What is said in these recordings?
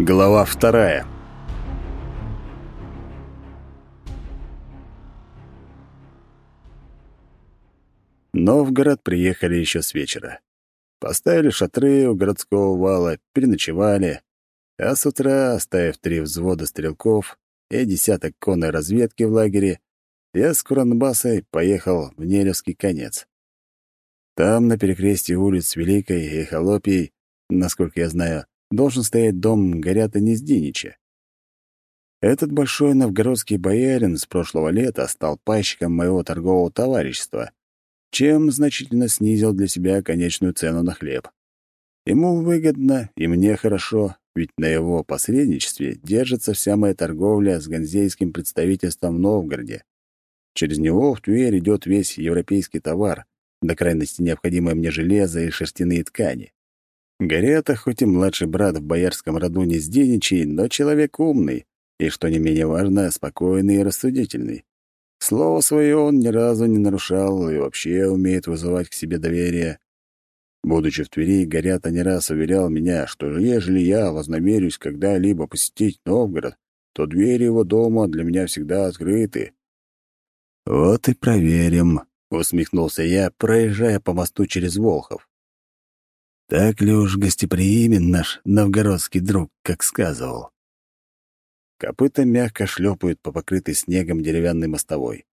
Глава вторая. Новгород приехали еще с вечера. Поставили шатры у городского вала, переночевали, а с утра, оставив три взвода стрелков и десяток конной разведки в лагере, я с Куранбасой поехал в Нелевский конец. Там, на перекрестье улиц Великой и Холопией, насколько я знаю, должен стоять дом Горята Нездинича. Этот большой новгородский боярин с прошлого лета стал пайщиком моего торгового товарищества, чем значительно снизил для себя конечную цену на хлеб. Ему выгодно, и мне хорошо, ведь на его посредничестве держится вся моя торговля с ганзейским представительством в Новгороде. Через него в Тверь идет весь европейский товар, до крайности необходимое мне железо и шерстяные ткани. Горята, хоть и младший брат в боярском роду не сденичий, но человек умный и, что не менее важно, спокойный и рассудительный. Слово свое он ни разу не нарушал и вообще умеет вызывать к себе доверие. Будучи в Твери, Горята не раз уверял меня, что ежели я вознамерюсь когда-либо посетить Новгород, то двери его дома для меня всегда открыты. «Вот и проверим», — усмехнулся я, проезжая по мосту через Волхов. Так ли уж гостеприимен наш новгородский друг, как сказывал? Копыта мягко шлепают по покрытой снегом деревянной мостовой.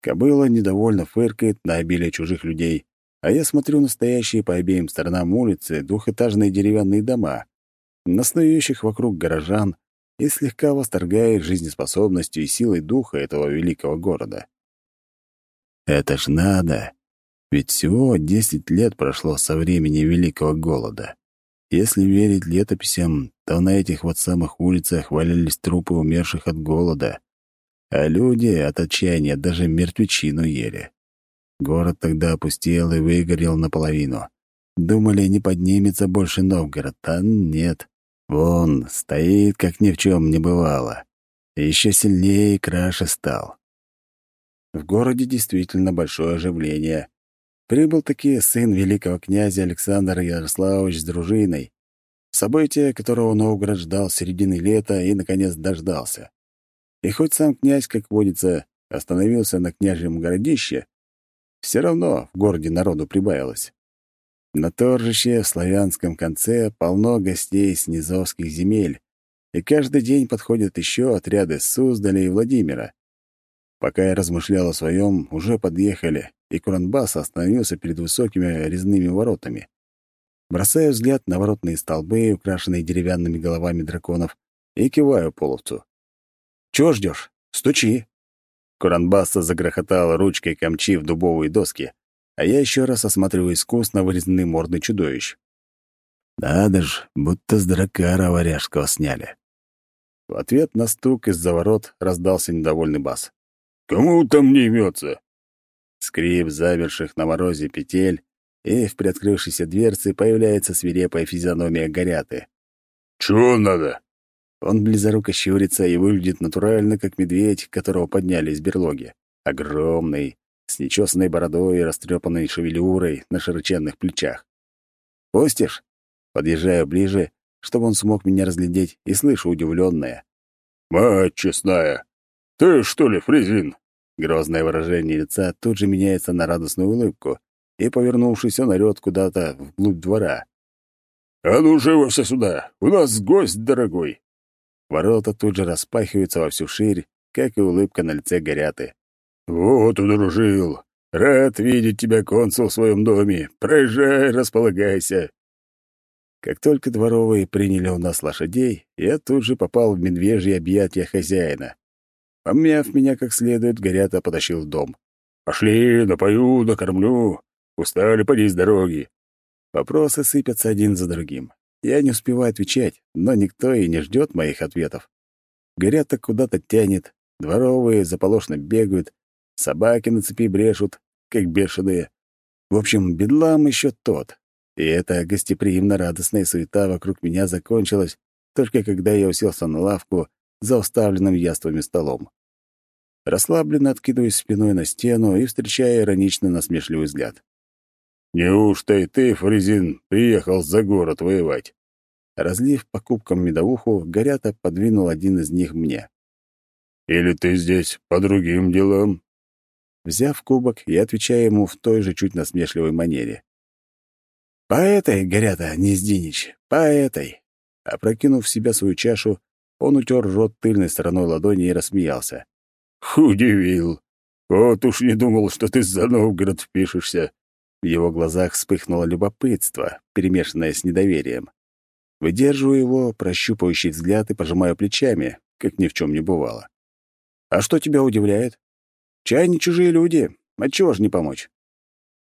Кобыла недовольно фыркает на обилие чужих людей, а я смотрю на стоящие по обеим сторонам улицы двухэтажные деревянные дома, на вокруг горожан и слегка восторгаясь жизнеспособностью и силой духа этого великого города. Это ж надо ведь всего десять лет прошло со времени Великого Голода. Если верить летописям, то на этих вот самых улицах валялись трупы умерших от голода, а люди от отчаяния даже мертвечину ели. Город тогда опустел и выгорел наполовину. Думали, не поднимется больше Новгород, а нет. Вон, стоит, как ни в чем не бывало. Еще сильнее и краше стал. В городе действительно большое оживление — Прибыл таки сын великого князя Александр Ярославович с дружиной, событие, которого Новгород ждал с середины лета и, наконец, дождался. И хоть сам князь, как водится, остановился на княжьем городище, все равно в городе народу прибавилось. На торжище в славянском конце полно гостей с низовских земель, и каждый день подходят еще отряды с Суздаля и Владимира. Пока я размышлял о своем, уже подъехали, и Куранбас остановился перед высокими резными воротами. Бросаю взгляд на воротные столбы, украшенные деревянными головами драконов, и киваю половцу. «Чего ждешь? Стучи!» Куранбаса загрохотал ручкой камчи в дубовые доски, а я еще раз осматриваю искусно вырезанный морды чудовищ. Надо ж, будто с дракара варяжского сняли. В ответ на стук из-за ворот раздался недовольный бас. «Кому там не имется? Скрип замерших на морозе петель, и в приоткрывшейся дверце появляется свирепая физиономия Горяты. «Чего надо?» Он близоруко щурится и выглядит натурально, как медведь, которого подняли из берлоги. Огромный, с нечесанной бородой и растрепанной шевелюрой на широченных плечах. «Пустишь?» Подъезжаю ближе, чтобы он смог меня разглядеть, и слышу удивленное. «Мать честная! Ты что ли, Фризин, Грозное выражение лица тут же меняется на радостную улыбку, и, повернувшись, он орёт куда-то вглубь двора. «А ну, живо все сюда! У нас гость дорогой!» Ворота тут же распахиваются во всю ширь, как и улыбка на лице Горяты. «Вот удружил! Рад видеть тебя, консул, в своем доме! Проезжай, располагайся!» Как только дворовые приняли у нас лошадей, я тут же попал в медвежье объятия хозяина. Помяв меня как следует, Горята потащил в дом. «Пошли, напою, накормлю. Устали, поди с дороги». Вопросы сыпятся один за другим. Я не успеваю отвечать, но никто и не ждет моих ответов. Горята куда-то тянет, дворовые заполошно бегают, собаки на цепи брешут, как бешеные. В общем, бедлам еще тот. И эта гостеприимно-радостная суета вокруг меня закончилась, только когда я уселся на лавку за уставленным яствами столом. Расслабленно откидываясь спиной на стену и встречая иронично насмешливый взгляд. «Неужто и ты, Фризин, приехал за город воевать?» Разлив по кубкам медовуху, Горята подвинул один из них мне. «Или ты здесь по другим делам?» Взяв кубок, я отвечаю ему в той же чуть насмешливой манере. «По этой, Горята Нездинич, по этой!» Опрокинув в себя свою чашу, он утер рот тыльной стороной ладони и рассмеялся. «Удивил. Вот уж не думал, что ты за Новгород впишешься». В его глазах вспыхнуло любопытство, перемешанное с недоверием. Выдерживаю его прощупывающий взгляд и пожимаю плечами, как ни в чем не бывало. «А что тебя удивляет? Чай не чужие люди. Отчего ж не помочь?»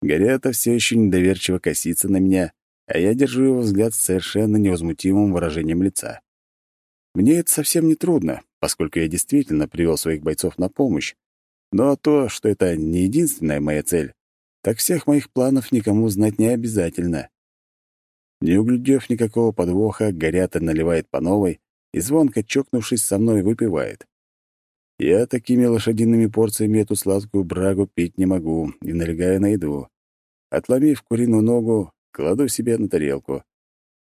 Горята все еще недоверчиво косится на меня, а я держу его взгляд с совершенно невозмутимым выражением лица. Мне это совсем не трудно, поскольку я действительно привел своих бойцов на помощь. Но то, что это не единственная моя цель, так всех моих планов никому знать не обязательно. Не углядев никакого подвоха, Горята наливает по новой и, звонко чокнувшись со мной, выпивает. Я такими лошадиными порциями эту сладкую брагу пить не могу и налегаю на еду. Отломив куриную ногу, кладу себе на тарелку.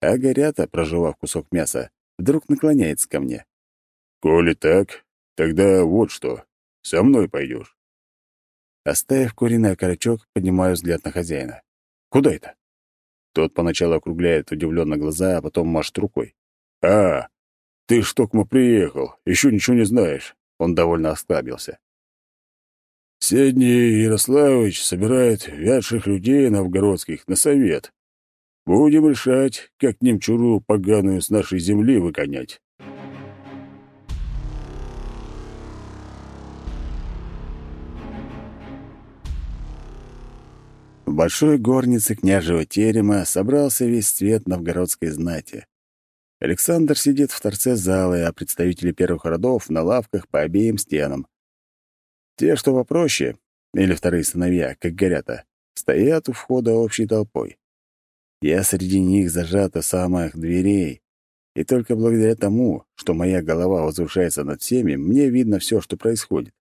А Горята, прожевав кусок мяса, вдруг наклоняется ко мне. «Коли так, тогда вот что. Со мной пойдешь. Оставив куриный окорочок, поднимаю взгляд на хозяина. «Куда это?» Тот поначалу округляет удивленно глаза, а потом машет рукой. «А, ты ж только приехал, еще ничего не знаешь». Он довольно осклабился. «Седний Ярославович собирает вядших людей новгородских на совет. Будем решать, как немчуру поганую с нашей земли выгонять». В большой горнице княжего терема собрался весь цвет новгородской знати. Александр сидит в торце зала, а представители первых родов на лавках по обеим стенам. Те, что попроще, или вторые сыновья, как горята, стоят у входа общей толпой. Я среди них зажат у самых дверей, и только благодаря тому, что моя голова возвышается над всеми, мне видно все, что происходит.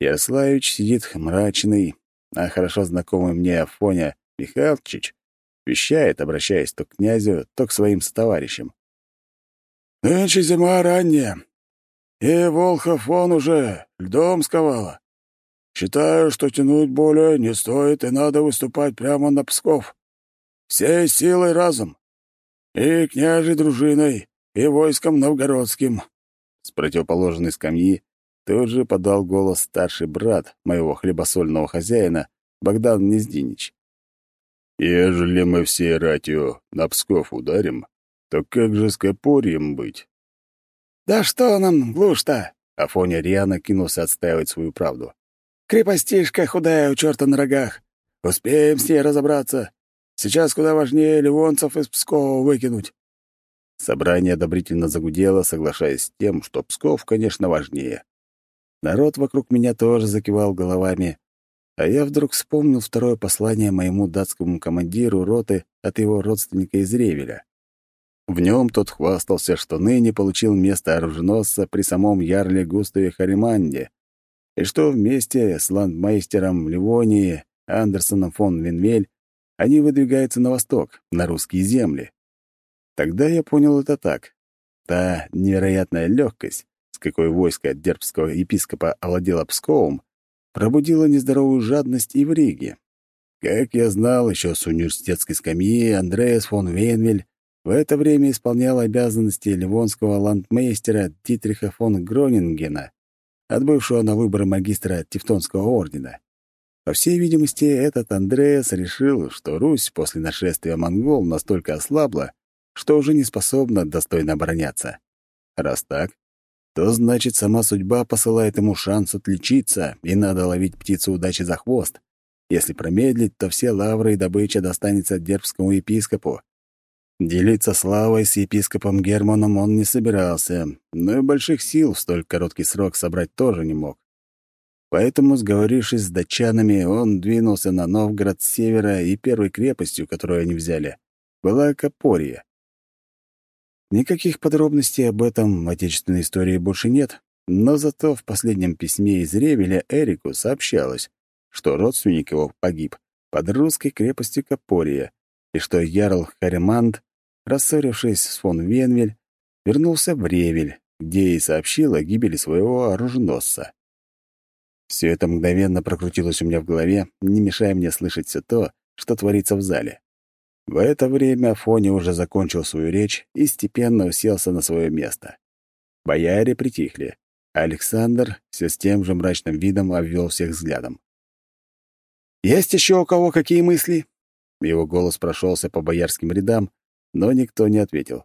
Ярославич сидит мрачный, а хорошо знакомый мне Афоня Михайлович вещает, обращаясь то к князю, то к своим товарищам. «Нынче зима ранняя, и Волхов вон уже льдом сковала. Считаю, что тянуть более не стоит, и надо выступать прямо на Псков. Всей силой разом. И княжей дружиной, и войском новгородским». С противоположной скамьи Тут же подал голос старший брат моего хлебосольного хозяина, Богдан Нездинич. «Ежели мы все ратью на Псков ударим, то как же с Копорьем быть?» «Да что нам, глушь-то?» Афоня Риана кинулся отстаивать свою правду. «Крепостишка худая у черта на рогах. Успеем с ней разобраться. Сейчас куда важнее ливонцев из Пскова выкинуть». Собрание одобрительно загудело, соглашаясь с тем, что Псков, конечно, важнее. Народ вокруг меня тоже закивал головами, а я вдруг вспомнил второе послание моему датскому командиру роты от его родственника из Ревеля. В нем тот хвастался, что ныне получил место оруженосца при самом ярле Густаве Хариманде, и что вместе с ландмейстером Ливонии Андерсоном фон Винвель они выдвигаются на восток, на русские земли. Тогда я понял это так. Та невероятная легкость, какой войско дербского епископа овладело Псковом, пробудило нездоровую жадность и в Риге. Как я знал еще с университетской скамьи, Андреас фон Вейнвель в это время исполнял обязанности ливонского ландмейстера Дитриха фон Гронингена, отбывшего на выборы магистра Тевтонского ордена. По всей видимости, этот Андреас решил, что Русь после нашествия монгол настолько ослабла, что уже не способна достойно обороняться. Раз так, то значит, сама судьба посылает ему шанс отличиться, и надо ловить птицу удачи за хвост. Если промедлить, то все лавры и добыча достанется дербскому епископу. Делиться славой с епископом Германом он не собирался, но и больших сил в столь короткий срок собрать тоже не мог. Поэтому, сговорившись с датчанами, он двинулся на Новгород с севера, и первой крепостью, которую они взяли, была Копорье. Никаких подробностей об этом в отечественной истории больше нет, но зато в последнем письме из Ревеля Эрику сообщалось, что родственник его погиб под русской крепостью Капория, и что Ярл Хариманд рассорившись с фон Венвель, вернулся в Ревель, где и сообщил о гибели своего оруженосца. Все это мгновенно прокрутилось у меня в голове, не мешая мне слышать все то, что творится в зале. В это время Фони уже закончил свою речь и степенно уселся на свое место. Бояре притихли. Александр все с тем же мрачным видом обвел всех взглядом. «Есть еще у кого какие мысли?» Его голос прошелся по боярским рядам, но никто не ответил.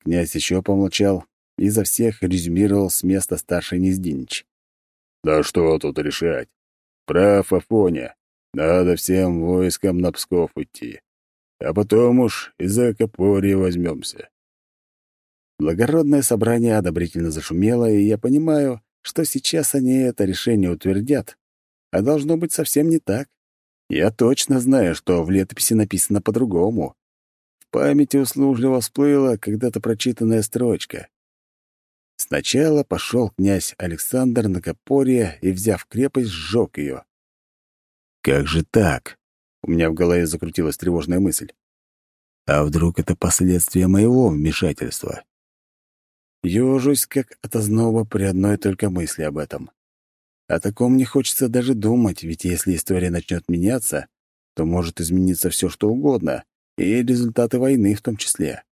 Князь еще помолчал и за всех резюмировал с места старший Нездинич. «Да что тут решать? Прав Афоня. Надо всем войскам на Псков идти. А потом уж из-за Копорья возьмемся. Благородное собрание одобрительно зашумело, и я понимаю, что сейчас они это решение утвердят. А должно быть совсем не так. Я точно знаю, что в летописи написано по-другому. В памяти услужливо всплыла когда-то прочитанная строчка. Сначала пошел князь Александр на Копорье и, взяв крепость, сжег ее. Как же так? У меня в голове закрутилась тревожная мысль. А вдруг это последствия моего вмешательства? Ёжусь, как от озноба при одной только мысли об этом. О таком не хочется даже думать, ведь если история начнет меняться, то может измениться все, что угодно, и результаты войны в том числе.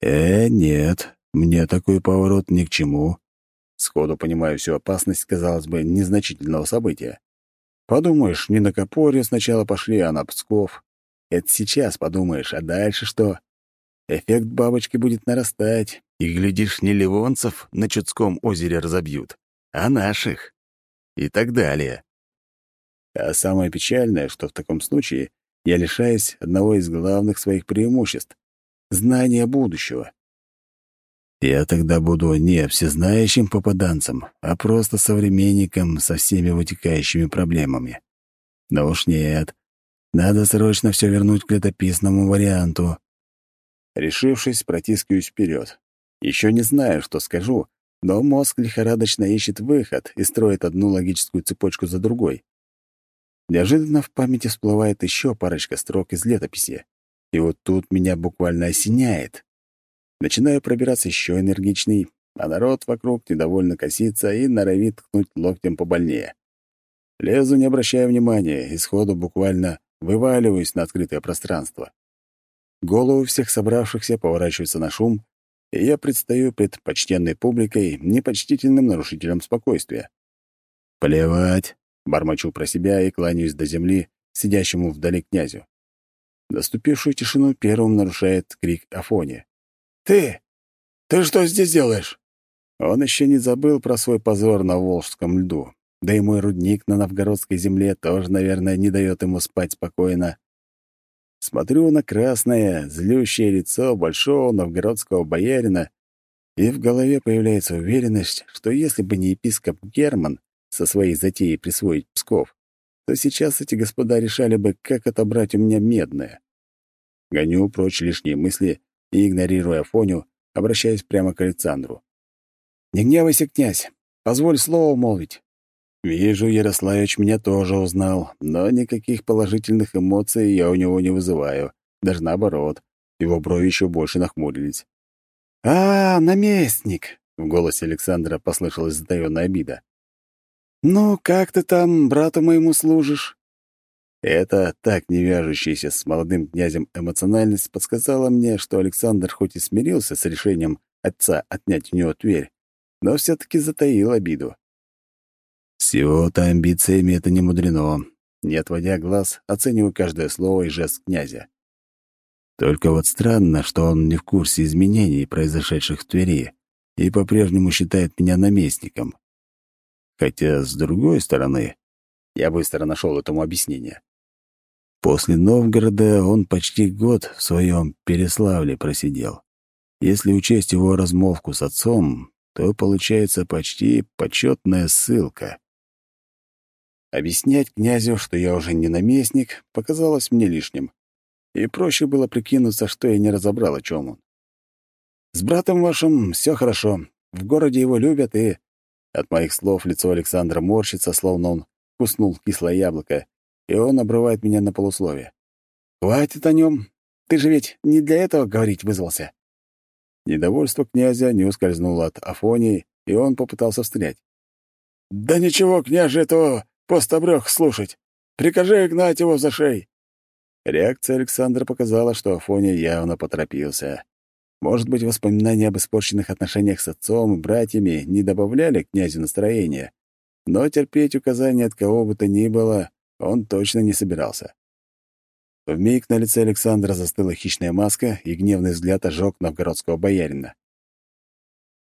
Э, нет, мне такой поворот ни к чему. Сходу понимаю всю опасность, казалось бы, незначительного события. Подумаешь, не на Копоре сначала пошли, а на Псков. Это сейчас подумаешь, а дальше что? Эффект бабочки будет нарастать, и, глядишь, не ливонцев на Чудском озере разобьют, а наших. И так далее. А самое печальное, что в таком случае я лишаюсь одного из главных своих преимуществ — знания будущего. Я тогда буду не всезнающим попаданцем, а просто современником со всеми вытекающими проблемами. Но уж нет, надо срочно все вернуть к летописному варианту. Решившись, протискиваюсь вперед. Еще не знаю, что скажу, но мозг лихорадочно ищет выход и строит одну логическую цепочку за другой. Неожиданно в памяти всплывает еще парочка строк из летописи. И вот тут меня буквально осеняет. Начинаю пробираться еще энергичней, а народ вокруг недовольно косится и норовит ткнуть локтем побольнее. Лезу, не обращая внимания, и сходу буквально вываливаюсь на открытое пространство. Головы всех собравшихся поворачиваются на шум, и я предстаю пред почтенной публикой непочтительным нарушителем спокойствия. «Плевать!» — бормочу про себя и кланяюсь до земли, сидящему вдали князю. Наступившую тишину первым нарушает крик Афони. «Ты! Ты что здесь делаешь?» Он еще не забыл про свой позор на Волжском льду. Да и мой рудник на новгородской земле тоже, наверное, не дает ему спать спокойно. Смотрю на красное, злющее лицо большого новгородского боярина, и в голове появляется уверенность, что если бы не епископ Герман со своей затеей присвоить Псков, то сейчас эти господа решали бы, как отобрать у меня медное. Гоню прочь лишние мысли и, игнорируя Фоню, обращаюсь прямо к Александру. «Не гневайся, князь, позволь слово молвить. Вижу, Ярославич меня тоже узнал, но никаких положительных эмоций я у него не вызываю. Даже наоборот, его брови еще больше нахмурились. «А, наместник!» — в голосе Александра послышалась затаённая обида. «Ну, как ты там брату моему служишь?» Это так не вяжущаяся с молодым князем эмоциональность подсказала мне, что Александр хоть и смирился с решением отца отнять у него Тверь, но все таки затаил обиду. С его-то амбициями это не мудрено. Не отводя глаз, оцениваю каждое слово и жест князя. Только вот странно, что он не в курсе изменений, произошедших в Твери, и по-прежнему считает меня наместником. Хотя, с другой стороны, я быстро нашел этому объяснение. После Новгорода он почти год в своем Переславле просидел. Если учесть его размолвку с отцом, то получается почти почетная ссылка. Объяснять князю, что я уже не наместник, показалось мне лишним. И проще было прикинуться, что я не разобрал, о чем он. «С братом вашим все хорошо. В городе его любят, и...» От моих слов лицо Александра морщится, словно он куснул кислое яблоко, и он обрывает меня на полусловие. «Хватит о нем. Ты же ведь не для этого говорить вызвался». Недовольство князя не ускользнуло от Афонии, и он попытался встрять. «Да ничего, княже, этого постобрёх слушать. Прикажи гнать его за шеи». Реакция Александра показала, что Афоня явно поторопился. Может быть, воспоминания об испорченных отношениях с отцом и братьями не добавляли князю настроения, но терпеть указания от кого бы то ни было он точно не собирался. Вмиг на лице Александра застыла хищная маска, и гневный взгляд ожег новгородского боярина.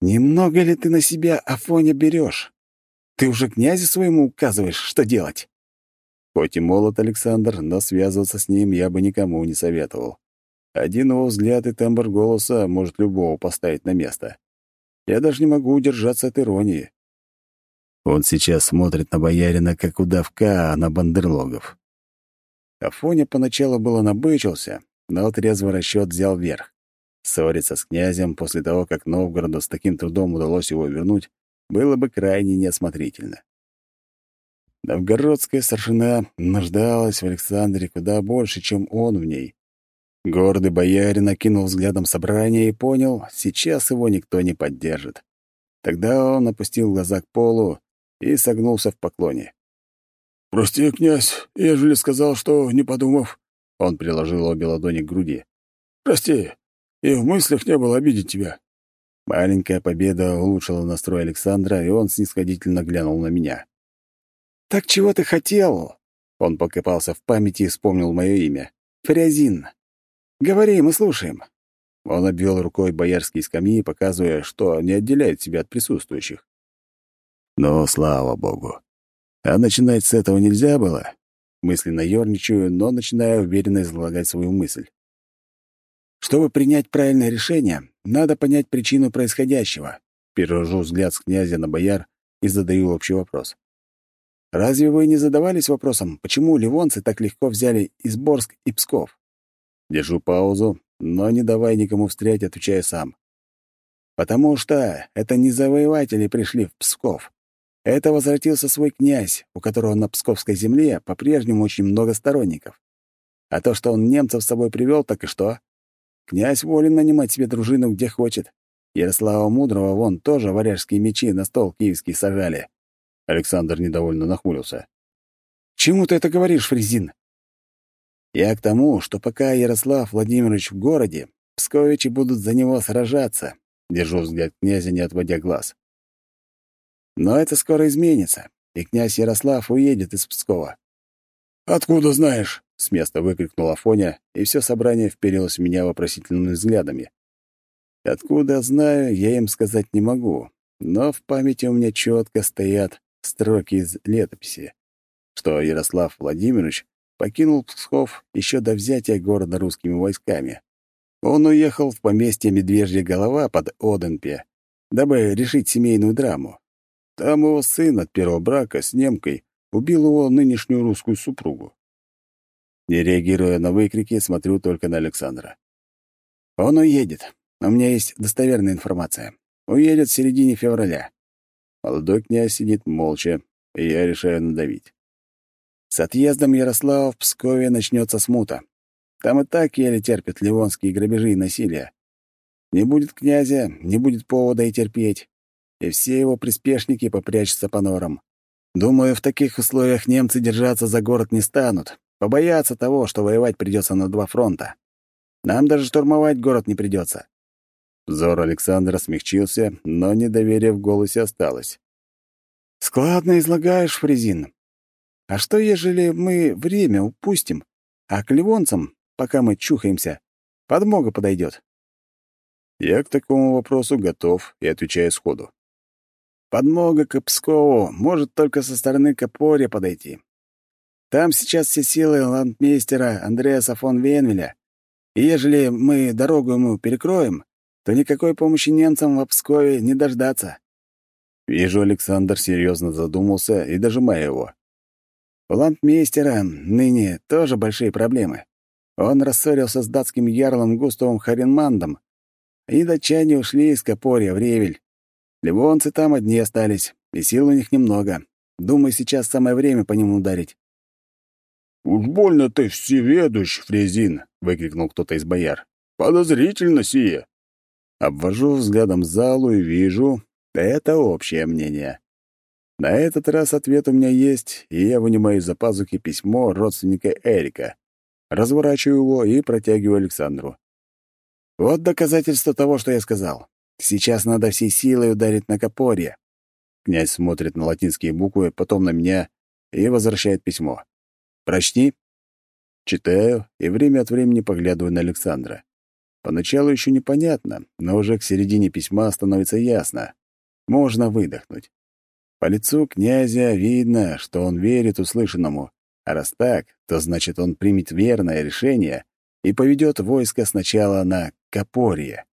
«Немного ли ты на себя, Афоня, берешь? Ты уже князю своему указываешь, что делать?» Хоть и молод Александр, но связываться с ним я бы никому не советовал. Один его взгляд и тембр голоса может любого поставить на место. Я даже не могу удержаться от иронии. Он сейчас смотрит на боярина, как удавка, а на бандерлогов. Афоня поначалу было набычился, но трезвый расчет взял верх. Ссориться с князем после того, как Новгороду с таким трудом удалось его вернуть, было бы крайне неосмотрительно. Новгородская старшина нуждалась в Александре куда больше, чем он в ней. Гордый боярин окинул взглядом собрание и понял, сейчас его никто не поддержит. Тогда он опустил глаза к полу и согнулся в поклоне. «Прости, князь, ежели сказал, что, не подумав...» Он приложил обе ладони к груди. «Прости, и в мыслях не было обидеть тебя». Маленькая победа улучшила настрой Александра, и он снисходительно глянул на меня. «Так чего ты хотел?» Он покопался в памяти и вспомнил мое имя. «Фрязин. Говори, мы слушаем». Он обвел рукой боярские скамьи, показывая, что не отделяет себя от присутствующих. Но слава богу. А начинать с этого нельзя было. Мысленно ерничаю, но начинаю уверенно излагать свою мысль. Чтобы принять правильное решение, надо понять причину происходящего. Перевожу взгляд с князя на бояр и задаю общий вопрос. Разве вы не задавались вопросом, почему ливонцы так легко взяли Изборск и Псков? Держу паузу, но не давай никому встрять, отвечаю сам. Потому что это не завоеватели пришли в Псков. Это возвратился свой князь, у которого на Псковской земле по-прежнему очень много сторонников. А то, что он немцев с собой привел, так и что? Князь волен нанимать себе дружину где хочет. Ярослава Мудрого вон тоже варяжские мечи на стол киевский сажали. Александр недовольно нахмурился. «Чему ты это говоришь, Фрезин?» «Я к тому, что пока Ярослав Владимирович в городе, псковичи будут за него сражаться», — держу взгляд князя, не отводя глаз. Но это скоро изменится, и князь Ярослав уедет из Пскова. «Откуда знаешь?» — с места выкрикнул Афоня, и все собрание вперилось в меня вопросительными взглядами. Откуда знаю, я им сказать не могу, но в памяти у меня четко стоят строки из летописи, что Ярослав Владимирович покинул Псков еще до взятия города русскими войсками. Он уехал в поместье Медвежья голова под Оденпе, дабы решить семейную драму. Там его сын от первого брака с немкой убил его нынешнюю русскую супругу. Не реагируя на выкрики, смотрю только на Александра. Он уедет. У меня есть достоверная информация. Уедет в середине февраля. Молодой князь сидит молча, и я решаю надавить. С отъездом Ярослава в Пскове начнется смута. Там и так еле терпят ливонские грабежи и насилие. Не будет князя, не будет повода и терпеть и все его приспешники попрячутся по норам. Думаю, в таких условиях немцы держаться за город не станут, побоятся того, что воевать придется на два фронта. Нам даже штурмовать город не придется. Взор Александра смягчился, но недоверие в голосе осталось. «Складно излагаешь, Фрезин. А что, ежели мы время упустим, а к ливонцам, пока мы чухаемся, подмога подойдет?» Я к такому вопросу готов и отвечаю сходу. Подмога к Пскову может только со стороны Копорья подойти. Там сейчас все силы ландмейстера Андреаса фон Венвеля, и ежели мы дорогу ему перекроем, то никакой помощи немцам в Пскове не дождаться. Вижу, Александр серьезно задумался и дожимая его. У ландмейстера ныне тоже большие проблемы. Он рассорился с датским ярлом Густавом Харенмандом, и датчане ушли из Копорья в Ревель. Ливонцы там одни остались, и сил у них немного. Думаю, сейчас самое время по ним ударить. «Уж больно ты всеведущ, Фрезин», — выкрикнул кто-то из бояр. «Подозрительно сие!» Обвожу взглядом залу и вижу, это общее мнение. На этот раз ответ у меня есть, и я вынимаю из-за пазухи письмо родственника Эрика. Разворачиваю его и протягиваю Александру. Вот доказательство того, что я сказал. Сейчас надо всей силой ударить на Копорье. Князь смотрит на латинские буквы, потом на меня и возвращает письмо. «Прочти». Читаю и время от времени поглядываю на Александра. Поначалу еще непонятно, но уже к середине письма становится ясно. Можно выдохнуть. По лицу князя видно, что он верит услышанному, а раз так, то значит он примет верное решение и поведет войско сначала на Копорье.